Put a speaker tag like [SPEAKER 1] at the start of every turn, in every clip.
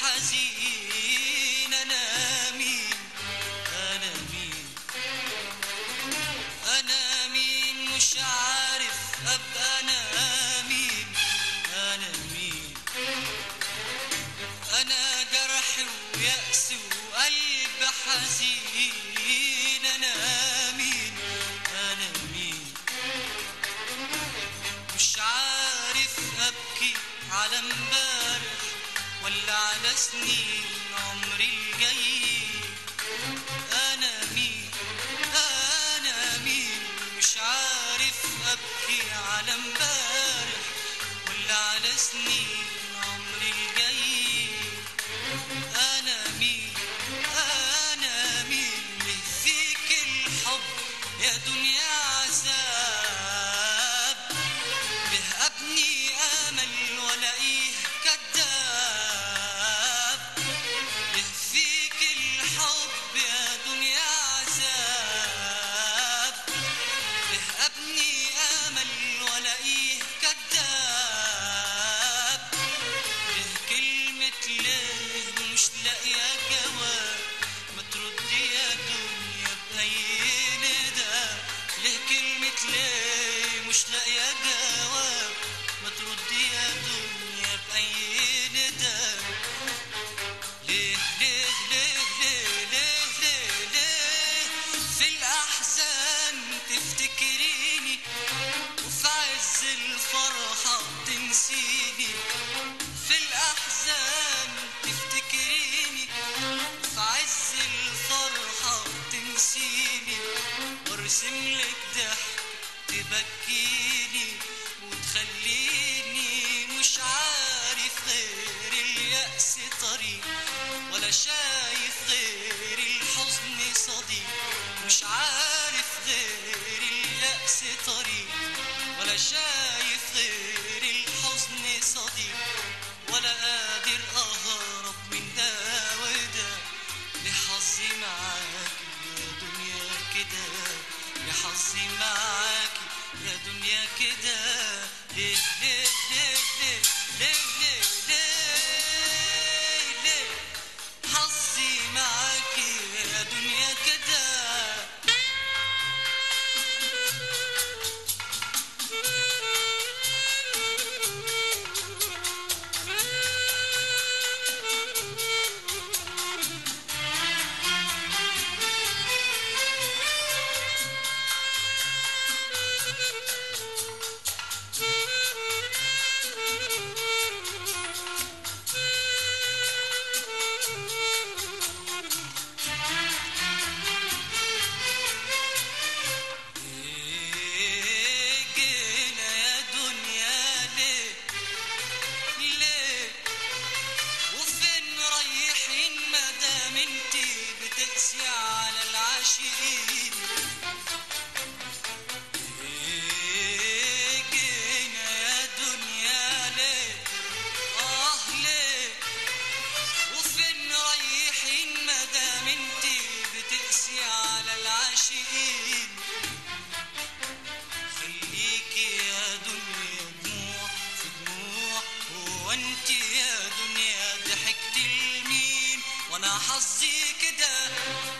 [SPEAKER 1] حزين أنا مين أنا مين أنا مين مش عارف أبقى أنا مين أنا مين أنا جرحي ويأسي وقلب حزين أنا مين أنا مين مش عارف أبكي على امبارح ولا على سنين عمري الجاي. أنا مين؟ أنا مين؟ مش عارف أبكي على امبارح. ولا على سنين عمري الجاي.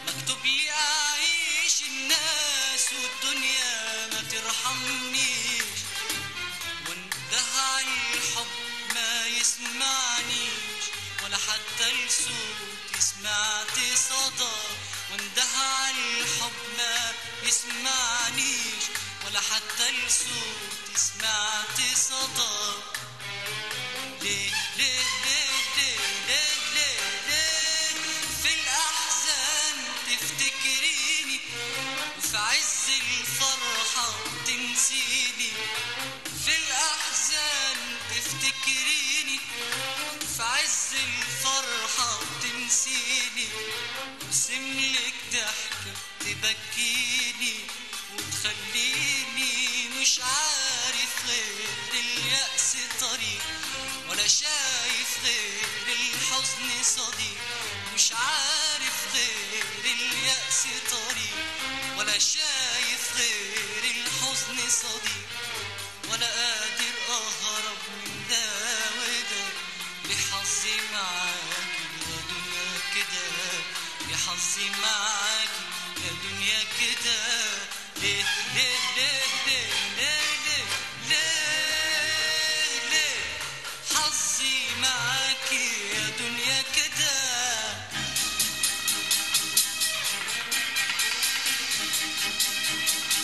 [SPEAKER 1] مكتوب لي أعيش الناس والدنيا ما ترحمنيش وانده عن الحب ما يسمعنيش ولا حتى الصوت سمعت صدى سمعت صدى ليه؟ صديق مش عارف غير اليأس طريق ولا شايف غير الحزن صديق ولا قادر أهرب من ده وده لحظي معاك يا دنيا كده لحظي معاك يا دنيا كده. ليه ليه ليه ليه ليه؟ フフフ。